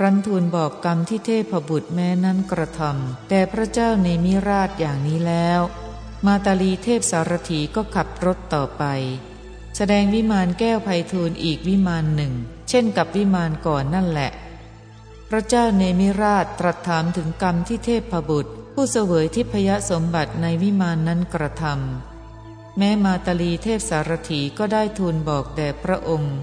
รั้นทูลบอกกรรมที่เทพบุตรแม้นั้นกระทำแต่พระเจ้าในมิราชอย่างนี้แล้ว มาตาลีเทพสารถีก็ขับรถต่อไป แสดงวิมานแก้วไพฑูรย์อีกวิมานหนึ่ง เช่นกับวิมานก่อนนั่นแหละ พระเจ้าเนมิราชตรัสถามถึงกรรมที่เทพบุตร ผู้เสวยทิพยสมบัติในวิมานนั้นกระทำแม้มาตาลีเทพสารถีก็ได้ทูลบอกแด่พระองค์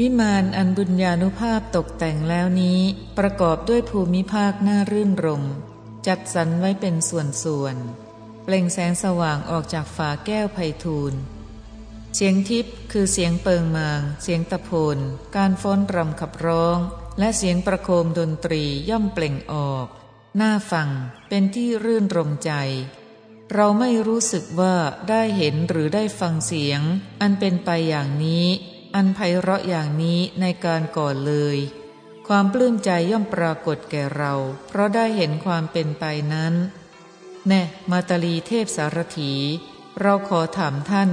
วิมานอันบุญญาณุภาพตกแต่งแล้วนี้ ประกอบด้วยภูมิภาคน่ารื่นรม จัดสรรไว้เป็นส่วนๆเปล่งแสงสว่างออกจากฝาแก้วไพทูลเสียงทิพย์คือเสียงเปิงมาง เสียงตะโพนการฟ้อนรำขับร้อง และเสียงประโคมดนตรีย่อมเปล่งออกหน้าฟังเป็นที่รื่นรมใจ เราไม่รู้สึกว่าได้เห็นหรือได้ฟังเสียง อันเป็นไปอย่างนี้ อันไพเราะอย่างนี้ในการก่อนเลย ความปลื้มใจย่อมปรากฏแก่เรา เพราะได้เห็นความเป็นไปนั้น แน่มาตาลีเทพสารถี เราขอถามท่าน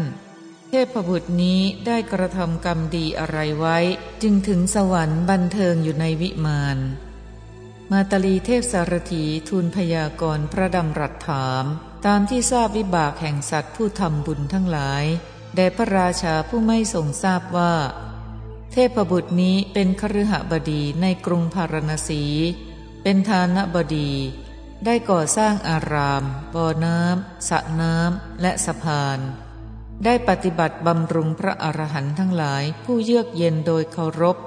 เทพบุตรนี้ได้กระทำกรรมดีอะไรไว้ จึงถึงสวรรค์บันเทิงอยู่ในวิมานมาตาลีเทพสารถีทูลพยากรณ์พระดำรัสถาม ตามที่ทราบวิบากแห่งสัตว์ผู้ทำบุญทั้งหลาย แด่พระราชาผู้ไม่ทรงทราบว่า เทพบุตรนี้เป็นคฤหบดีในกรุงพารณสี เป็นทานบดี ได้ก่อสร้างอาราม บ่อน้ำสระน้ำและสะพาน ได้ปฏิบัติบำรุงพระอรหันต์ทั้งหลายผู้เยือกเย็นโดยเคารพ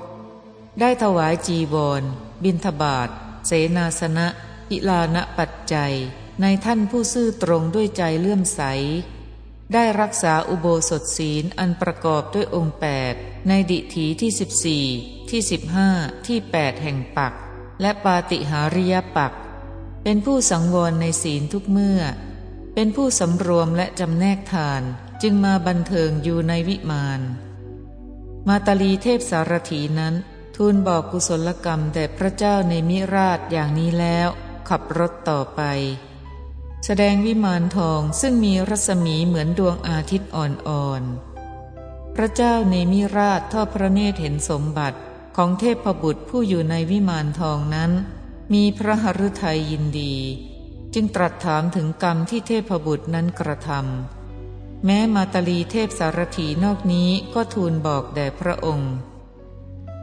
ได้ถวายจีวร บินทบาทเสนาสนะอิลานะปัจจัยในท่านผู้ซื่อตรงด้วยใจเลื่อมใส ได้รักษาอุโบสถศีลอันประกอบด้วยองค์แปดในดิถีที่สิบสี่ที่สิบห้าที่แปดแห่งปัก และปาติหาริยปัก เป็นผู้สังวรในศีลทุกเมื่อ เป็นผู้สำรวมและจำแนกทานจึงมาบันเทิงอยู่ในวิมาน มาตาลีเทพสารถีนั้น ทูลบอกกุศลกรรมแด่พระเจ้าในมิราชอย่างนี้แล้ว ขับรถต่อไป แสดงวิมานทองซึ่งมีรัศมีเหมือนดวงอาทิตย์อ่อนๆ พระเจ้าเนมิราชทอดพระเนตรเห็นสมบัติของเทพบุตรผู้อยู่ในวิมานทองนั้น มีพระหฤทัยยินดี จึงตรัสถามถึงกรรมที่เทพบุตรนั้นกระทำแม้มาตาลีเทพสารถีนอกนี้ก็ทูลบอกแด่พระองค์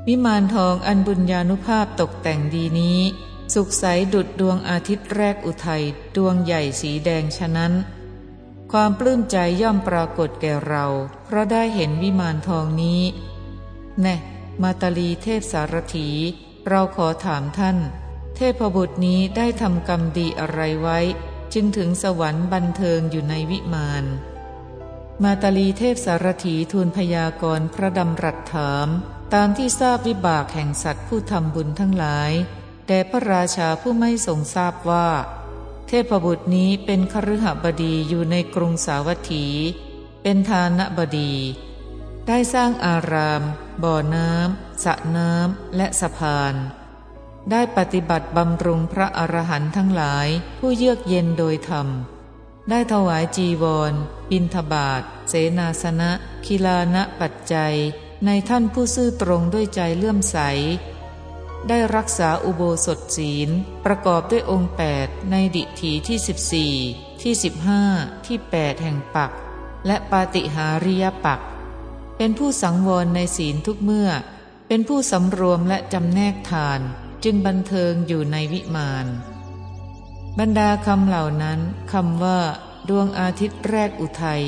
วิมานทองอันบุญญาณุภาพตกแต่งดีนี้ สุขใสดุดดวงอาทิตย์แรกอุทัยดวงใหญ่สีแดงฉะนั้น ความปลื้มใจย่อมปรากฏแก่เรา เพราะได้เห็นวิมานทองนี้ แน่มาตาลีเทพสารถี เราขอถามท่าน เทพบุตรนี้ได้ทำกรรมดีอะไรไว้ จึงถึงสวรรค์บันเทิงอยู่ในวิมานมาตาลีเทพสารถีทูลพยากรณ์พระดำรัสถาม ตามที่ทราบวิบากแห่งสัตว์ผู้ทำบุญทั้งหลาย แต่พระราชาผู้ไม่ทรงทราบว่า เทพบุตรนี้เป็นคฤหบดีอยู่ในกรุงสาวัตถี เป็นทานบดี ได้สร้างอาราม บ่อน้ำสระน้ำและสะพานได้ปฏิบัติบำรุงพระอรหันต์ทั้งหลายผู้เยือกเย็นโดยธรรม ได้ถวายจีวร บินทบาท เสนาสนะ คิลานะปัจจัย ในท่านผู้ซื่อตรงด้วยใจเลื่อมใส ได้รักษาอุโบสถศีล ประกอบด้วยองค์แปดในดิถีที่สิบสี่ที่สิบห้าที่แปดแห่งปัก และปาติหาริยปัก เป็นผู้สังวรในศีลทุกเมื่อ เป็นผู้สำรวมและจำแนกทานจึงบันเทิงอยู่ในวิมาน บรรดาคำเหล่านั้นคำว่า ดวงอาทิตย์แรกอุทัย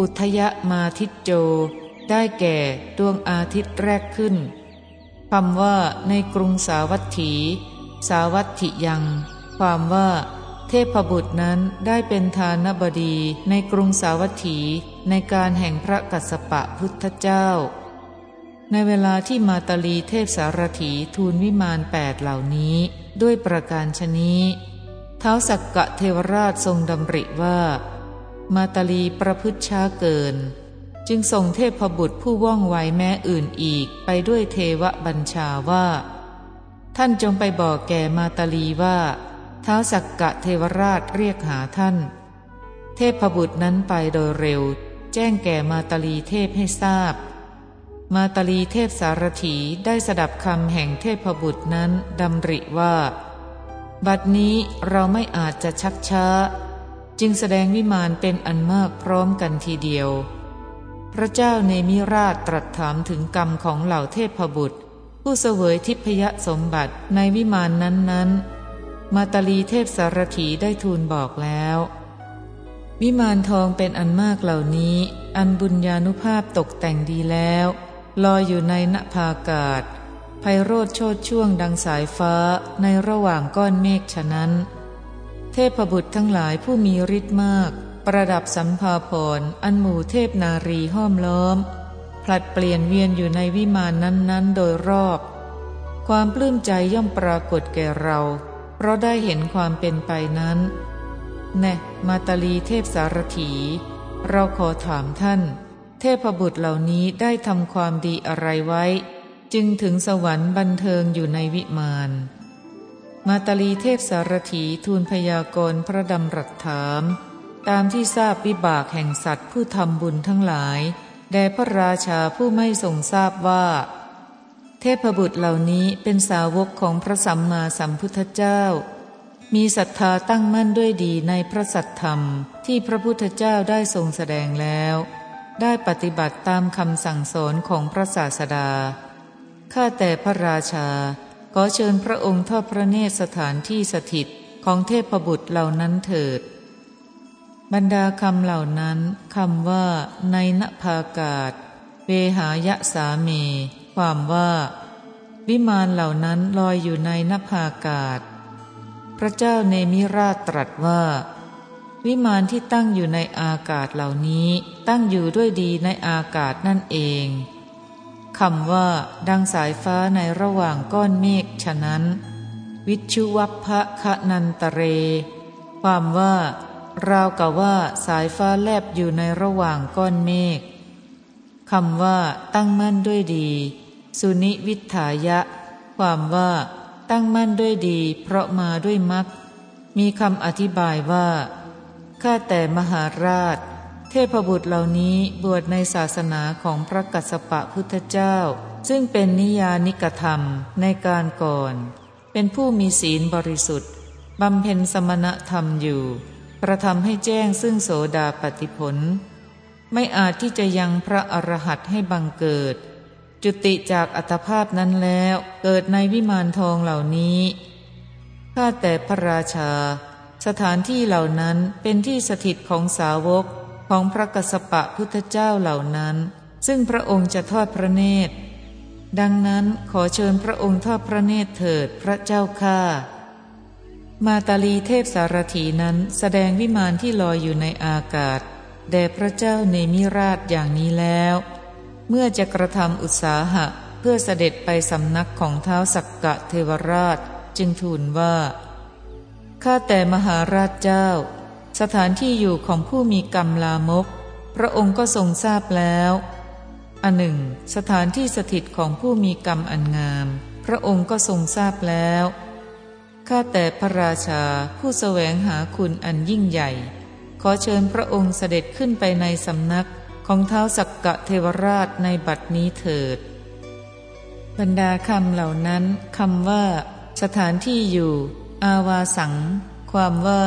อุทยมาทิตโจ ได้แก่ดวงอาทิตย์แรกขึ้น คำว่าในกรุงสาวัตถี สาวัตถิยัง ความว่า เทพบุตรนั้นได้เป็นทานบดีในกรุงสาวัตถีในการแห่งพระกัสสปะพุทธเจ้า ในเวลาที่มาตาลีเทพสารถีทูลวิมานแปดเหล่านี้ด้วยประการชนี้เท้าสักกะเทวราชทรงดำริว่า มาตาลีประพฤติช้าเกิน จึงส่งเทพบุตรผู้ว่องไวแม้อื่นอีกไปด้วยเทวบัญชาว่า ท่านจงไปบอกแก่มาตาลีว่าเท้าสักกะเทวราชเรียกหาท่าน เทพบุตรนั้นไปโดยเร็ว แจ้งแก่มาตาลีเทพให้ทราบ มาตาลีเทพสารถีได้สดับคำแห่งเทพบุตรนั้นดำริว่า บัดนี้เราไม่อาจจะชักช้า จึงแสดงวิมานเป็นอันมากพร้อมกันทีเดียว พระเจ้าเนมิราชตรัสถามถึงกรรมของเหล่าเทพบุตร ผู้เสวยทิพยสมบัติในวิมานนั้นๆ มาตาลีเทพสารถีได้ทูลบอกแล้ว วิมานทองเป็นอันมากเหล่านี้ อันบุญญาณุภาพตกแต่งดีแล้วลอยอยู่ในนภากาศไพโรธโชดช่วงดังสายฟ้าในระหว่างก้อนเมฆฉะนั้น เทพบุตรทั้งหลายผู้มีฤทธิ์มาก ประดับสัมภาพรอันหมู่เทพนารีห้อมล้อม ผลัดเปลี่ยนเวียนอยู่ในวิมานนั้นๆ โดยรอบ ความปลื้มใจย่อมปรากฏแก่เรา เพราะได้เห็นความเป็นไปนั้น แน่มาตาลีเทพสารถี เราขอถามท่าน เทพบุตรเหล่านี้ได้ทำความดีอะไรไว้ จึงถึงสวรรค์บันเทิงอยู่ในวิมานมาตาลีเทพสารถีทูลพยากรณ์พระดำรัสถาม ตามที่ทราบวิบากแห่งสัตว์ผู้ทำบุญทั้งหลาย แด่พระราชาผู้ไม่ทรงทราบว่า เทพบุตรเหล่านี้เป็นสาวกของพระสัมมาสัมพุทธเจ้า มีศรัทธาตั้งมั่นด้วยดีในพระสัทธรรมที่พระพุทธเจ้าได้ทรงแสดงแล้ว ได้ปฏิบัติตามคำสั่งสอนของพระศาสดา ข้าแต่พระราชา ขอเชิญพระองค์ทอดพระเนตรสถานที่สถิตของเทพบุตรเหล่านั้นเถิด บรรดาคำเหล่านั้นคำว่า ในนภากาศเวหายะสามี ความว่า วิมานเหล่านั้นลอยอยู่ในนภากาศ พระเจ้าเนมิราชตรัสว่า วิมานที่ตั้งอยู่ในอากาศเหล่านี้ตั้งอยู่ด้วยดีในอากาศนั่นเองคำว่า ดังสายฟ้าในระหว่างก้อนเมฆฉะนั้น วิชุวัพะคะนันตเร ความว่า ราวกับว่าสายฟ้าแลบอยู่ในระหว่างก้อนเมฆคำว่า ตั้งมั่นด้วยดี สุนิวิทายะ ความว่า ตั้งมั่นด้วยดี เพราะมาด้วยมักมีคำอธิบายว่าข้าแต่มหาราช เทพบุตรเหล่านี้บวชในศาสนาของพระกัสสปะพุทธเจ้า ซึ่งเป็นนิยานิกธรรมในการก่อน เป็นผู้มีศีลบริสุทธิ์บำเพ็ญสมณธรรมอยู่ กระทำให้แจ้งซึ่งโสดาปฏิผล ไม่อาจที่จะยังพระอรหัตให้บังเกิด จุติจากอัตภาพนั้นแล้วเกิดในวิมานทองเหล่านี้ข้าแต่พระราชา สถานที่เหล่านั้นเป็นที่สถิตของสาวกของพระกสปะพุทธเจ้าเหล่านั้น ซึ่งพระองค์จะทอดพระเนตร ดังนั้นขอเชิญพระองค์ทอดพระเนตรเถิดพระเจ้าข้า มาตาลีเทพสารถีนั้นแสดงวิมานที่ลอยอยู่ในอากาศ แด่พระเจ้าเนมิราชอย่างนี้แล้ว เมื่อจะกระทำอุตสาหะเพื่อเสด็จไปสำนักของเท้าสักกะเทวราชจึงทูลว่า ข้าแต่มหาราชเจ้า สถานที่อยู่ของผู้มีกรรมลามก พระองค์ก็ทรงทราบแล้วอันหนึ่ง สถานที่สถิตของผู้มีกรรมอันงาม พระองค์ก็ทรงทราบแล้ว ข้าแต่พระราชาผู้แสวงหาคุณอันยิ่งใหญ่ ขอเชิญพระองค์เสด็จขึ้นไปในสำนักของเท้าสักกะเทวราชในบัดนี้เถิด บรรดาคำเหล่านั้นคำว่า สถานที่อยู่ อาวาสัง ความว่า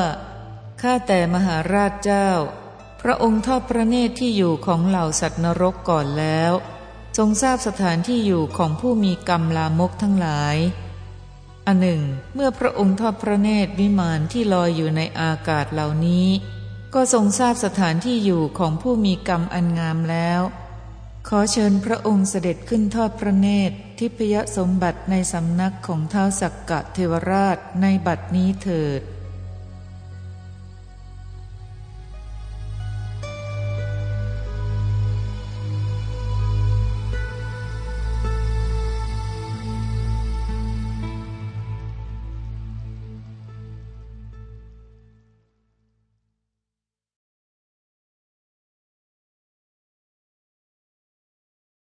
ข้าแต่มหาราชเจ้า พระองค์ทอดพระเนตรที่อยู่ของเหล่าสัตว์นรกก่อนแล้ว ทรงทราบสถานที่อยู่ของผู้มีกรรมลามกทั้งหลาย อันหนึ่ง เมื่อพระองค์ทอดพระเนตรวิมานที่ลอยอยู่ในอากาศเหล่านี้ ก็ทรงทราบสถานที่อยู่ของผู้มีกรรมอันงามแล้ว ขอเชิญพระองค์เสด็จขึ้นทอดพระเนตรทิพยสมบัติในสำนักของเท้าสักกะเทวราชในบัดนี้เถิด